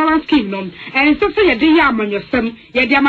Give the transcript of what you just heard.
insurance scheme so, ɛnsɛ sɛ yɛde yɛ amanyɔsɛm yɛde ama